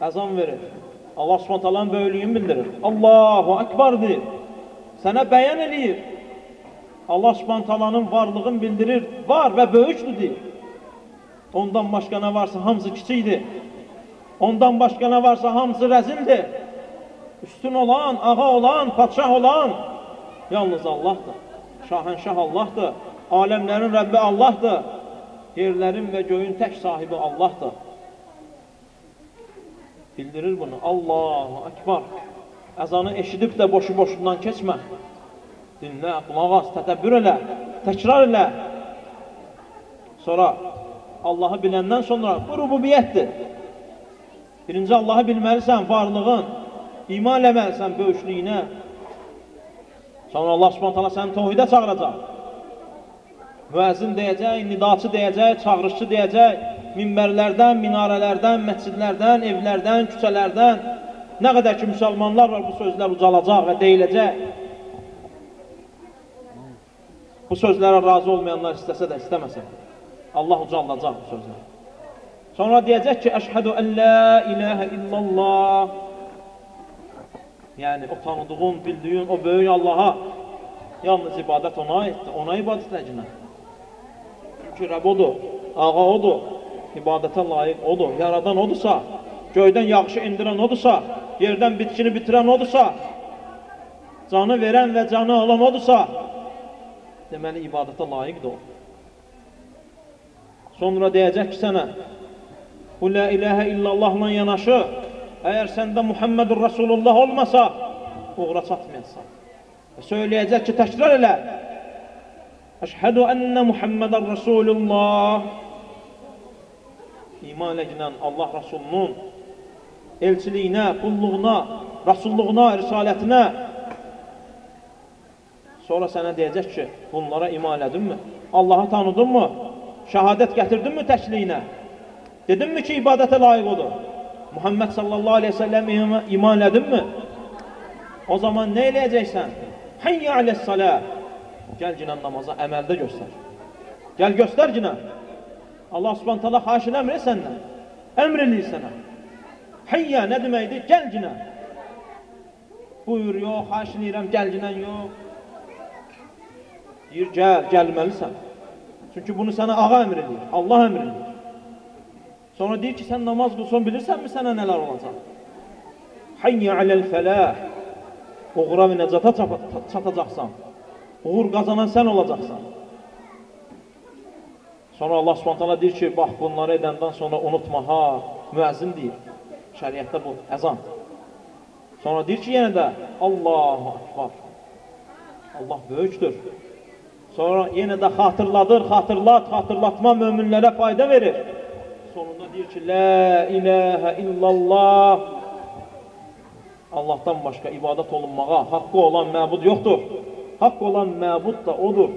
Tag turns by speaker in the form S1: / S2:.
S1: əzan verir. Allah subhantalanın böyülüyünü bildirir. Allahu Ekber deyir. Sənə bəyan eləyir. Allah subhantalanın varlığını bildirir. Var və böyükdür deyir. Ondan başqa nə varsa hamısı kiçikdir. Ondan başqa nə varsa hamısı rəzildir. Üstün olan, ağa olan, padşah olan yalnız Allahdır. Şahənşah Allahdır. Aləmlərin Rəbbi Allahdır. Yerlərin və göyün tək sahibi Allahdır. Bildirir bunu. Allahu Ekber. Əzanı eşidib də boşu-boşundan keçmə. Dinlə, qulaq as, tətəbbür elə, təkrar elə. Sonra Allahı biləndən sonra bu rububiyyətdir. Birinci Allahı bilməlisən, varlığın, iman eləməlisən böyüklüyünə. Sonra Allah subhanət hala səni tohidə çağıracaq. Müəzzin deyəcək, nidaçı deyəcək, çağırışçı deyəcək, minbərlərdən, minarələrdən, məscidlərdən, evlərdən, küçələrdən nə qədər ki müsəlmanlar var bu sözlər ucalacaq və deyiləcək. Bu sözlərə razı olmayanlar istəsə də istəməsə, Allah ucaldacaq bu sözləri. Sonra deyəcək ki, əşhədü ən la ilahə illallah. Yəni, o tanıdığın, bildiyin, o böyük Allaha yalnız ibadət ona aiddir, ona ibadət əcinə. Çünki Rəb odur, ağa odur, ibadətə layiq odur, yaradan odursa, göydən yağışı indirən odursa, yerdən bitkini bitirən odursa, canı verən və canı alan odursa, deməli ibadətə layiqdir o. Sonra deyəcək ki sənə, bu la ilahə illallahla yanaşı, əgər səndə Muhammedur Rasulullah olmasa, uğra çatmayasan. Söyləyəcək ki, təkrar elə, Əşhədu ənnə Muhammedən Rasulullah İman edən Allah Rasulunun elçiliyinə, qulluğuna, rasulluğuna, risalətinə Sonra sənə deyəcək ki, bunlara iman edinmi? Allahı tanıdınmı? Şəhadət gətirdinmi təkliyinə? Dedinmi ki, ibadətə layiq odur? Muhammed sallallahu aleyhi ve sellem iman edinmi? O zaman nə eləyəcəksən? Hayya aləs-salə Gəl cinən namaza əməldə göstər. Gəl göstər cinən. Allah subhanət hala xaşin əmr səndən. Əmr eləyir sənə. Hayya nə deməkdir? Gəl cinən. Buyur, yox, xaşin edirəm, gəl cinən, yox. Deyir, gəl, gəlməlisən. Çünki bunu sənə ağa əmr edir, Allah əmr edir. Sonra deyir ki, sən namaz qılsan, bilirsənmi sənə nələr olacaq? Hayya aləl fəlah. Uğra və nəcata çatacaqsan. Uğur qazanan sən olacaqsan. Sonra Allah subhantala deyir ki, bax bunları edəndən sonra unutma, ha, müəzzin deyir. Şəriətdə bu, əzan. Sonra deyir ki, yenə də, Allahu Akbar. Allah böyükdür. Sonra yenə də xatırladır, xatırlat, xatırlatma möminlərə fayda verir. Sonunda deyir ki, La ilahə illallah. Allahdan başqa ibadət olunmağa haqqı olan məbud yoxdur. Haqq olan məbud da odur.